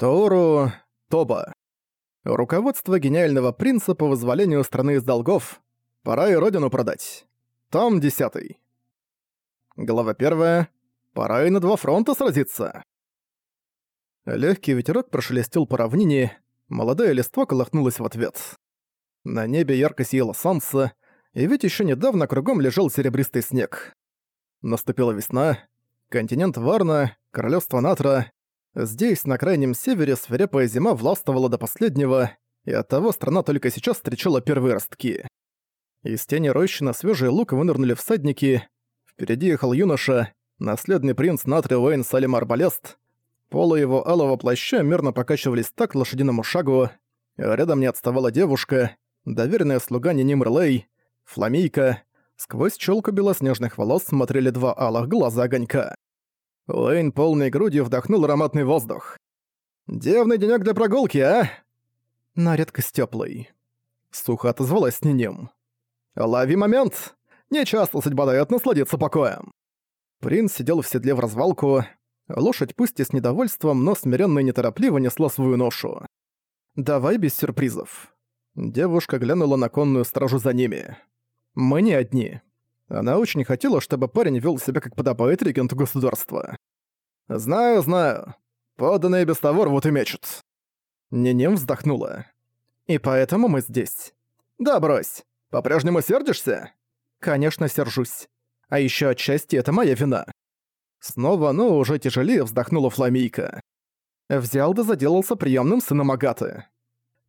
Тору Тоба. Руководство гениального принца по вызволению страны из долгов. Пора и родину продать. Том 10. Глава 1. Пора и на два фронта сразиться. Легкий ветерок прошелестел по равнине, молодая листва колыхнулась в ответ. На небе ярко сияло солнце, и ведь еще недавно кругом лежал серебристый снег. Наступила весна, континент Варна, королевство Натра, Здесь, на крайнем севере, свирепая зима властвовала до последнего, и оттого страна только сейчас встречала первые ростки. Из тени рощи на свежий лук вынырнули всадники. Впереди ехал юноша, наследный принц Натри Уэйн Салим Арбалест. Полы его алого плаща мерно покачивались так лошадиному шагу. Рядом не отставала девушка, доверенная слуга Ниним Рлей, фламейка. Сквозь челку белоснежных волос смотрели два алых глаза огонька. Уэйн полной грудью вдохнул ароматный воздух. «Девный денёк для прогулки, а?» «На редкость тёплый», — сухо отозвалась Ниним. «Лови момент! Не часто судьба даёт насладиться покоем!» Принц сидел в седле в развалку. Лошадь пусть и с недовольством, но смиренно и неторопливо несла свою ношу. «Давай без сюрпризов». Девушка глянула на конную стражу за ними. «Мы не одни». Она очень хотела, чтобы парень вел себя как подобает регенту государства. «Знаю, знаю. Поданные без того рвут и мечут». Нинем вздохнула. «И поэтому мы здесь». «Да брось. По-прежнему сердишься?» «Конечно, сержусь. А еще отчасти это моя вина». Снова, но уже тяжелее вздохнула Фламийка. Взял да заделался приемным сыном Агаты.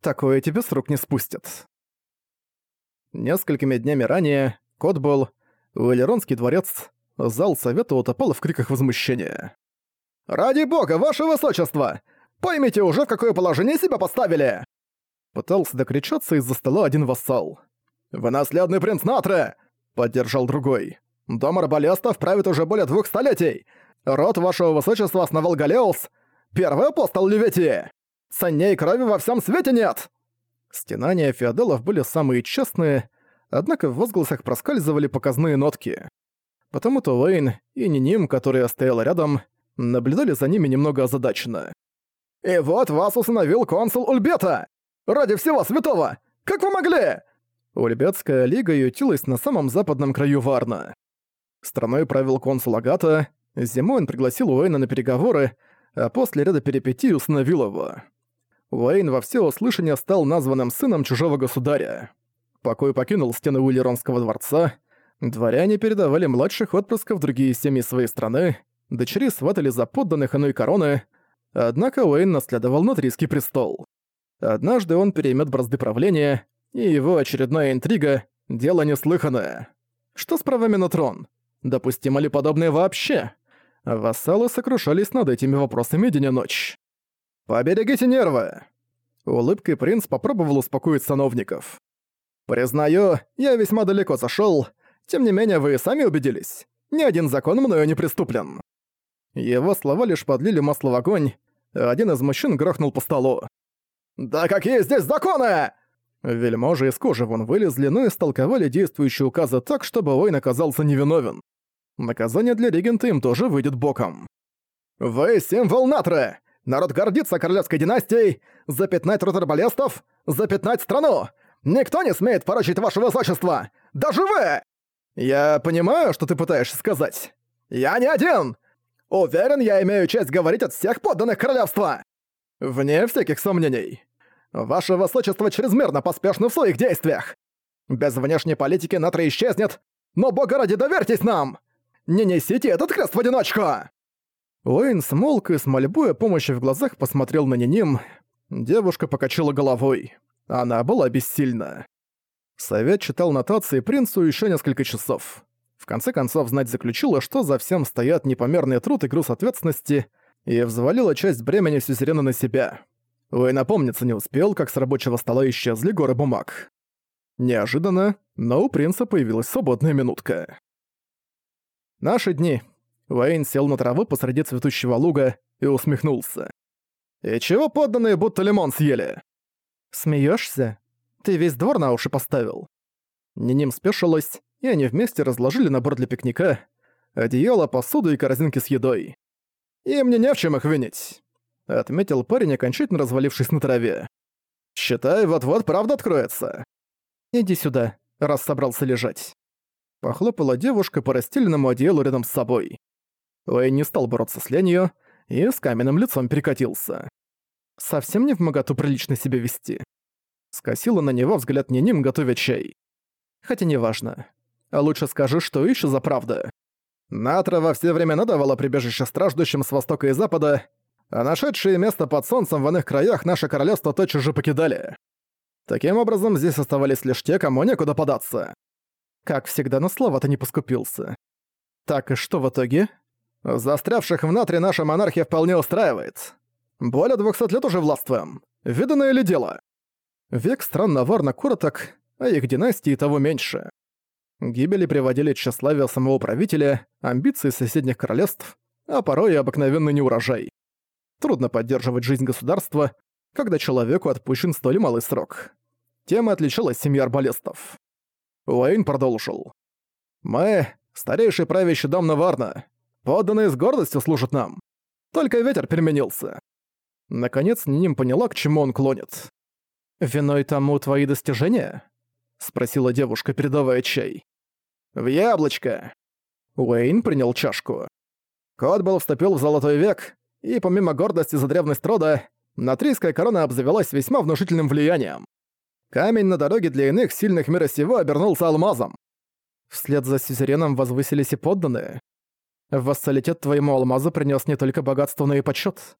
Такое тебе с рук не спустят. Несколькими днями ранее Котбол, Уэлеронский дворец, зал совета утопал в криках возмущения. «Ради бога, ваше высочество! Поймите уже, в какое положение себя поставили!» Пытался докричаться из-за стола один вассал. «Вы наследный принц Натре!» — поддержал другой. «Дом Арбалестов правит уже более двух столетий! Род вашего высочества основал Галеус, первый апостол Леветии! Ценней крови во всем свете нет!» Стенания феодалов были самые честные, однако в возгласах проскальзывали показные нотки. Потому-то Уэйн и Ниним, которая стояла рядом, наблюдали за ними немного озадаченно. «И вот вас установил консул Ульбета! Ради всего святого! Как вы могли?» Ульбетская лига ютилась на самом западном краю Варна. Страной правил консул Агата, зимой он пригласил Уэйна на переговоры, а после ряда перипетий установил его. Уэйн во всеуслышание стал названным сыном чужого государя. Покой покинул стены Уиллеронского дворца, дворяне передавали младших отпрысков другие семьи своей страны, дочери сватали за подданных иной короны, однако Уэйн наследовал Натрийский престол. Однажды он переймет бразды правления, и его очередная интрига — дело неслыханное. Что с правами на трон? Допустимо ли подобное вообще? Вассалы сокрушались над этими вопросами день и ночь. «Поберегите нервы!» Улыбкой принц попробовал успокоить сановников. «Признаю, я весьма далеко зашёл. Тем не менее, вы сами убедились. Ни один закон мною не преступлен». Его слова лишь подлили масло в огонь, один из мужчин грохнул по столу. «Да какие здесь законы!» Вельможи из кожи вон вылезли, но истолковали действующие указы так, чтобы Уэйн оказался невиновен. Наказание для регента им тоже выйдет боком. «Вы символ Натры! Народ гордится королевской династией! Запятнать род арбалестов! Запятнать страну! Никто не смеет порочить ваше высочество! Даже вы!» «Я понимаю, что ты пытаешься сказать. Я не один! Уверен, я имею честь говорить от всех подданных королевства!» «Вне всяких сомнений. Ваше высочество чрезмерно поспешно в своих действиях. Без внешней политики Натра исчезнет, но бога ради доверьтесь нам! Не несите этот крест в одиночку!» Уэйн смолк и с мольбой о помощи в глазах посмотрел на Ниним. Девушка покачала головой. Она была бессильна. Совет читал нотации принцу еще несколько часов. В конце концов, знать заключила, что за всем стоят непомерный труд и груз ответственности, и взвалила часть бремени сюзерена на себя. Уэй напомниться не успел, как с рабочего стола исчезли горы бумаг. Неожиданно, но у принца появилась свободная минутка. Наши дни. Уэйн сел на траву посреди цветущего луга и усмехнулся. «И чего подданные будто лимон съели?» «Смеёшься? Ты весь двор на уши поставил». Ниним спешилась, и они вместе разложили набор для пикника, одеяло, посуду и корзинки с едой. И мне не в чем их винить. — отметил парень, окончательно развалившись на траве. «Считай, вот-вот правда откроется». «Иди сюда, раз собрался лежать». Похлопала девушка по расстеленному одеялу рядом с собой. Уэйн не стал бороться с ленью и с каменным лицом перекатился. Совсем не в моготу прилично себя вести. Скосила на него взгляд Ниним, готовя чай. Хотя неважно. А лучше скажи, что ищу за правда. Натра во все времена давала прибежище страждущим с востока и запада, а нашедшие место под солнцем в иных краях наше королевство тотчас же покидали. Таким образом, здесь оставались лишь те, кому некуда податься. Как всегда, на слова-то не поскупился. Так и что в итоге? Застрявших в Натре наша монархия вполне устраивает. Более двухсот лет уже властвуем. Виданное ли дело? Век стран наварно короток, а их династии того меньше. Гибели приводили тщеславие самого правителя, амбиции соседних королевств, а порой и обыкновенный неурожай. Трудно поддерживать жизнь государства, когда человеку отпущен столь малый срок. Тем отличалась семья арбалестов. Уэйн продолжил. «Мы — старейший правящий дом Наварна. Подданные с гордостью служат нам. Только ветер переменился». Наконец Ниним поняла, к чему он клонит. «Виной тому твои достижения?» — спросила девушка, передавая чай. «В яблочко!» Уэйн принял чашку. Котбелл вступил в золотой век, и помимо гордости за древность рода, натрийская корона обзавелась весьма внушительным влиянием. Камень на дороге для иных сильных мира сего обернулся алмазом. Вслед за сюзереном возвысились и подданные. Вассалитет твоему алмазу принес не только богатство, но и почет.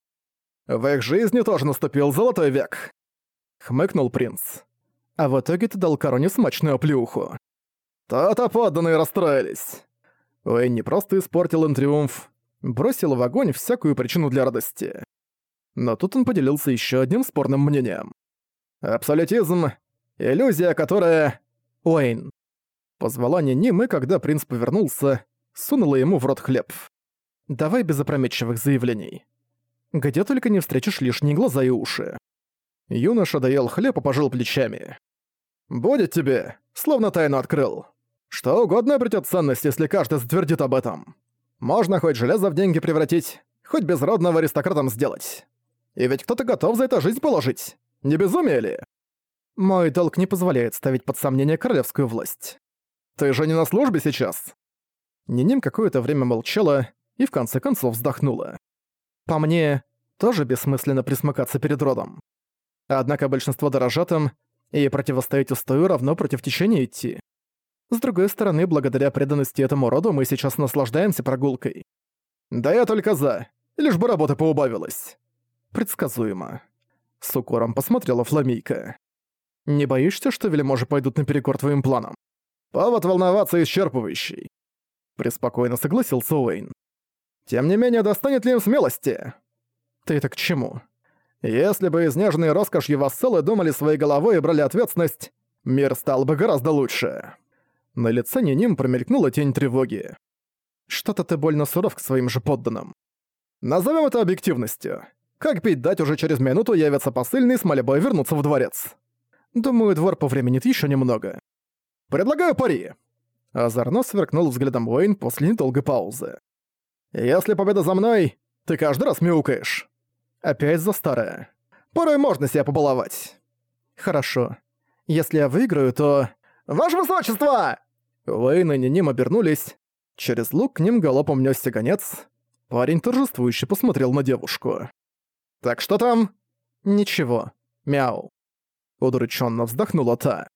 В их жизни тоже наступил золотой век. Хмыкнул принц. А в итоге ты дал короне смачную оплюху. То-то подданные расстроились. Уэйн не просто испортил им триумф, бросил в огонь всякую причину для радости. Но тут он поделился еще одним спорным мнением. Абсолютизм — иллюзия, которая... Уэйн. Позвала Ниним, и когда принц повернулся, сунула ему в рот хлеб. Давай без опрометчивых заявлений. Где только не встретишь лишние глаза и уши. Юноша доел хлеб и пожал плечами. «Будет тебе, словно тайну открыл. Что угодно обретет ценность, если каждый затвердит об этом. Можно хоть железо в деньги превратить, хоть безродного аристократом сделать. И ведь кто-то готов за это жизнь положить. Не безумие ли? Мой долг не позволяет ставить под сомнение королевскую власть. Ты же не на службе сейчас. Ниним какое-то время молчала и в конце концов вздохнула. По мне, тоже бессмысленно присмыкаться перед родом. Однако большинство дорожат им, и противостоять устою равно против течения идти. С другой стороны, благодаря преданности этому роду мы сейчас наслаждаемся прогулкой. Да я только за, лишь бы работа поубавилась. Предсказуемо. С укором посмотрела Фламейка. «Не боишься, что вельможи пойдут наперекор твоим планам?» «Повод волноваться исчерпывающий», — преспокойно согласился Уэйн. «Тем не менее, достанет ли им смелости?» «Ты это к чему?» «Если бы изнеженные роскошью вассалы думали своей головой и брали ответственность, мир стал бы гораздо лучше». На лице Ниним промелькнула тень тревоги. «Что-то ты больно суров к своим же подданным. Назовем это объективностью. Как пить дать, уже через минуту явятся посыльные с мольбой вернуться в дворец. Думаю, двор повременит еще немного. Предлагаю пари. Озорно сверкнул взглядом Уэйн после недолгой паузы. «Если победа за мной, ты каждый раз мяукаешь. Опять за старое. Порой можно себя побаловать. Хорошо. Если я выиграю, то... Ваше Высочество!» Уэйн и Ниним обернулись. Через лук к ним галопом нёсся гонец. Парень торжествующе посмотрел на девушку. «Так что там?» «Ничего. Мяу». Удрученно вздохнула та.